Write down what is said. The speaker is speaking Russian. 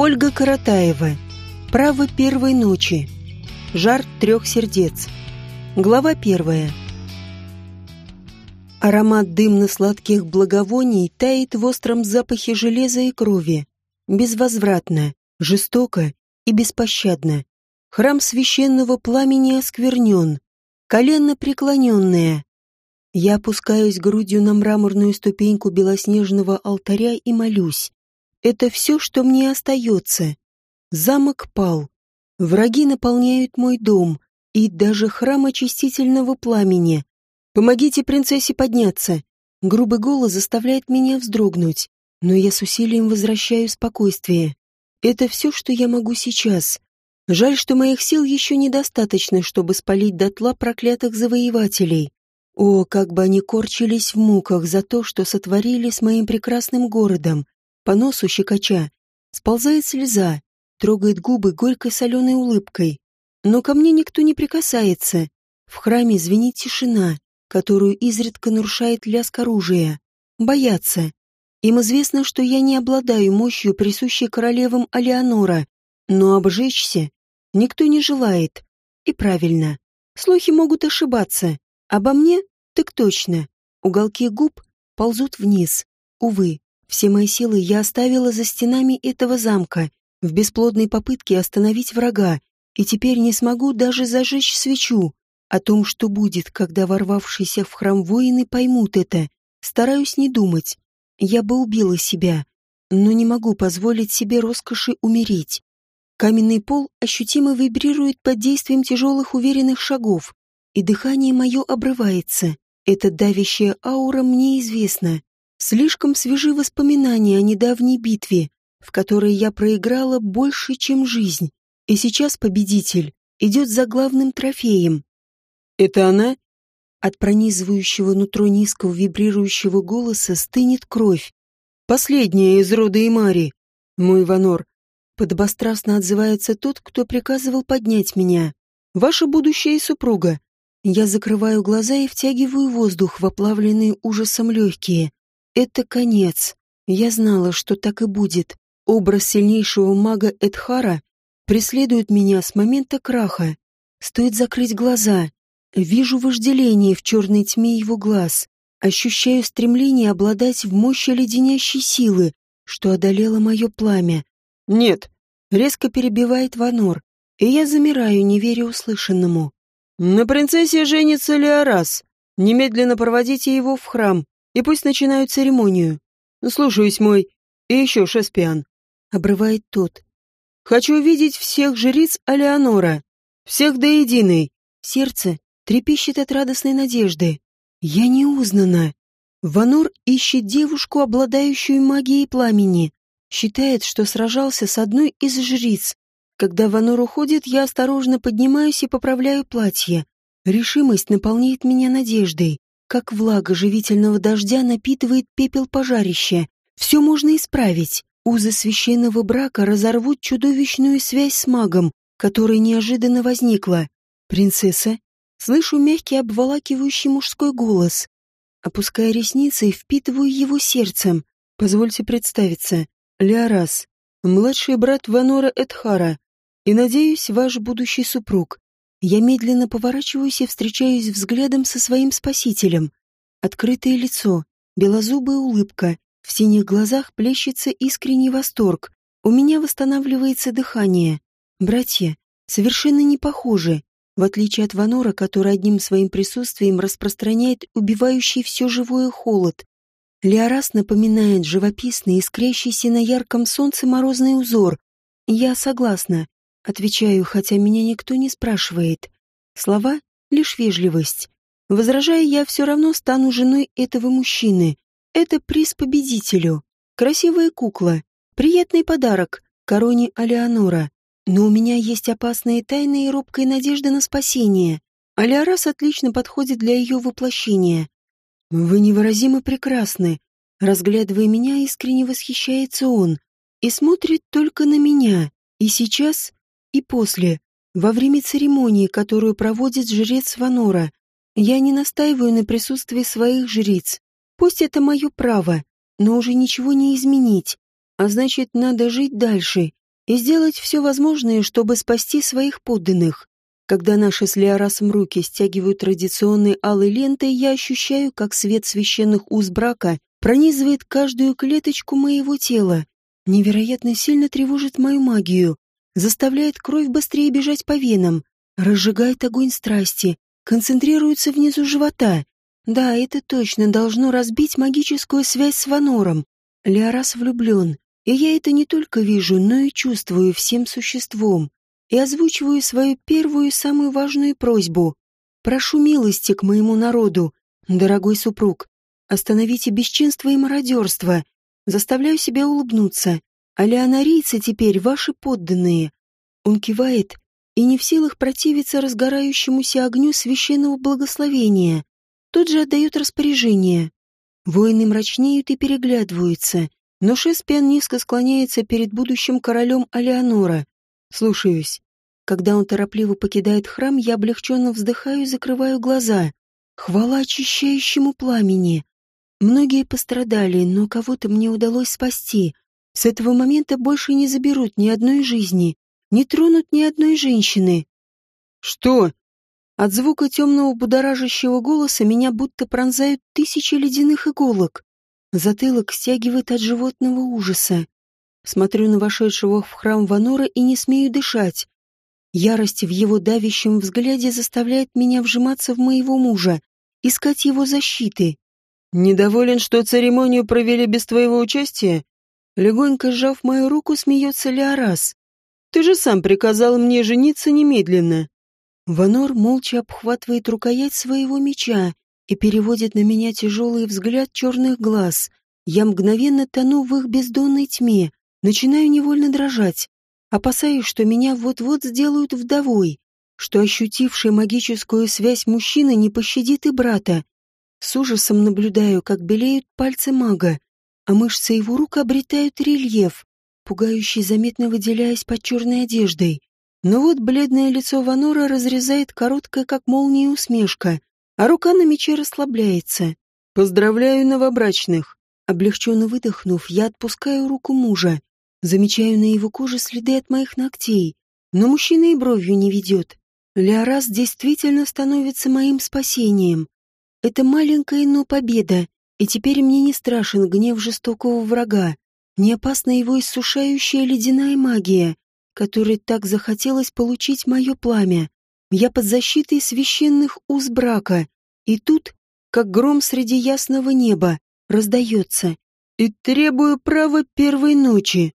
Ольга Каратаева. Право первой ночи. Жар трех сердец. Глава первая. Аромат дымно-сладких благовоний тает в остром запахе железа и крови. Безвозвратно, жестоко и беспощадно. Храм священного пламени осквернен. Колено преклоненное. Я опускаюсь грудью на мраморную ступеньку белоснежного алтаря и молюсь. Это все, что мне остается. Замок пал. Враги наполняют мой дом и даже храм очистительного пламени. Помогите принцессе подняться. Грубый голос заставляет меня вздрогнуть, но я с усилием возвращаю спокойствие. Это все, что я могу сейчас. Жаль, что моих сил еще недостаточно, чтобы спалить дотла проклятых завоевателей. О, как бы они корчились в муках за то, что сотворили с моим прекрасным городом. По носу щекоча сползает слеза, трогает губы горькой соленой улыбкой. Но ко мне никто не прикасается. В храме звенит тишина, которую изредка нарушает лязг оружия. Боятся. Им известно, что я не обладаю мощью, присущей королевам Алеонора, но обжечься никто не желает. И правильно. Слухи могут ошибаться. Обо мне так точно. Уголки губ ползут вниз. Увы, все мои силы я оставила за стенами этого замка, в бесплодной попытке остановить врага, и теперь не смогу даже зажечь свечу. О том, что будет, когда ворвавшиеся в храм воины поймут это, стараюсь не думать. Я бы убила себя, но не могу позволить себе роскоши умереть. Каменный пол ощутимо вибрирует под действием тяжелых уверенных шагов, и дыхание мое обрывается. Эта давящая аура мне известна. Слишком свежи воспоминания о недавней битве, в которой я проиграла больше, чем жизнь. И сейчас победитель идет за главным трофеем. «Это она?» От пронизывающего нутро низкого вибрирующего голоса стынет кровь. «Последняя из рода Имари, мой Ванор». Подобострастно отзывается тот, кто приказывал поднять меня. «Ваша будущая супруга». Я закрываю глаза и втягиваю воздух в оплавленные ужасом легкие. Это конец. Я знала, что так и будет. Образ сильнейшего мага Эдхара преследует меня с момента краха. Стоит закрыть глаза. Вижу вожделение в черной тьме его глаз. Ощущаю стремление обладать в мощи леденящей силы, что одолело мое пламя. «Нет», — резко перебивает Ванор, и я замираю, не веря услышанному. «На принцессе женится Леорас. Немедленно проводите его в храм и пусть начинают церемонию. Слушаюсь мой. И еще Шеспиан. Обрывает тот. Хочу видеть всех жриц Алеонора. Всех до единой. Сердце трепещет от радостной надежды. Я не узнана. Ванур ищет девушку, обладающую магией пламени. Считает, что сражался с одной из жриц. Когда Ванур уходит, я осторожно поднимаюсь и поправляю платье. Решимость наполняет меня надеждой как влага живительного дождя напитывает пепел пожарища. Все можно исправить. Узы священного брака разорвут чудовищную связь с магом, которая неожиданно возникла. «Принцесса?» Слышу мягкий обволакивающий мужской голос. Опуская ресницы, впитываю его сердцем. Позвольте представиться. Леорас, младший брат Ванора Эдхара, и, надеюсь, ваш будущий супруг. Я медленно поворачиваюсь и встречаюсь взглядом со своим спасителем. Открытое лицо, белозубая улыбка, в синих глазах плещется искренний восторг. У меня восстанавливается дыхание. Братья совершенно не похожи, в отличие от Ванора, который одним своим присутствием распространяет убивающий все живое холод. Леорас напоминает живописный, искрящийся на ярком солнце морозный узор. Я согласна. Отвечаю, хотя меня никто не спрашивает. Слова — лишь вежливость. Возражая, я все равно стану женой этого мужчины. Это приз победителю. Красивая кукла. Приятный подарок. Короне Алеонора. Но у меня есть опасные тайны и робкая надежда на спасение. Алиарас отлично подходит для ее воплощения. Вы невыразимо прекрасны. Разглядывая меня, искренне восхищается он. И смотрит только на меня. И сейчас и после, во время церемонии, которую проводит жрец Ванора. Я не настаиваю на присутствии своих жриц. Пусть это мое право, но уже ничего не изменить. А значит, надо жить дальше и сделать все возможное, чтобы спасти своих подданных. Когда наши с Леорасом руки стягивают традиционной алой лентой, я ощущаю, как свет священных уз брака пронизывает каждую клеточку моего тела, невероятно сильно тревожит мою магию, заставляет кровь быстрее бежать по венам, разжигает огонь страсти, концентрируется внизу живота. Да, это точно должно разбить магическую связь с Ванором. Леорас влюблен, и я это не только вижу, но и чувствую всем существом. И озвучиваю свою первую и самую важную просьбу. Прошу милости к моему народу, дорогой супруг. Остановите бесчинство и мародерство. Заставляю себя улыбнуться. А леонарийцы теперь ваши подданные. Он кивает и не в силах противиться разгорающемуся огню священного благословения. Тут же отдает распоряжение. Воины мрачнеют и переглядываются, но Шеспиан низко склоняется перед будущим королем Алеонора. Слушаюсь. Когда он торопливо покидает храм, я облегченно вздыхаю и закрываю глаза. Хвала очищающему пламени. Многие пострадали, но кого-то мне удалось спасти. С этого момента больше не заберут ни одной жизни, не тронут ни одной женщины. Что? От звука темного будоражащего голоса меня будто пронзают тысячи ледяных иголок. Затылок стягивает от животного ужаса. Смотрю на вошедшего в храм Ванора и не смею дышать. Ярость в его давящем взгляде заставляет меня вжиматься в моего мужа, искать его защиты. «Недоволен, что церемонию провели без твоего участия?» Легонько сжав мою руку, смеется Леорас. «Ты же сам приказал мне жениться немедленно». Ванор молча обхватывает рукоять своего меча и переводит на меня тяжелый взгляд черных глаз. Я мгновенно тону в их бездонной тьме, начинаю невольно дрожать, опасаясь, что меня вот-вот сделают вдовой, что ощутивший магическую связь мужчина не пощадит и брата, с ужасом наблюдаю, как белеют пальцы мага, а мышцы его рук обретают рельеф, пугающий заметно выделяясь под черной одеждой. Но вот бледное лицо Ванора разрезает короткая, как молния, усмешка, а рука на мече расслабляется. «Поздравляю новобрачных!» Облегченно выдохнув, я отпускаю руку мужа, замечаю на его коже следы от моих ногтей, но мужчина и бровью не ведет. Леорас действительно становится моим спасением. Это маленькая, но победа, и теперь мне не страшен гнев жестокого врага, не опасна его иссушающая ледяная магия, которой так захотелось получить мое пламя. Я под защитой священных уз брака, и тут, как гром среди ясного неба, раздается. «И требую права первой ночи».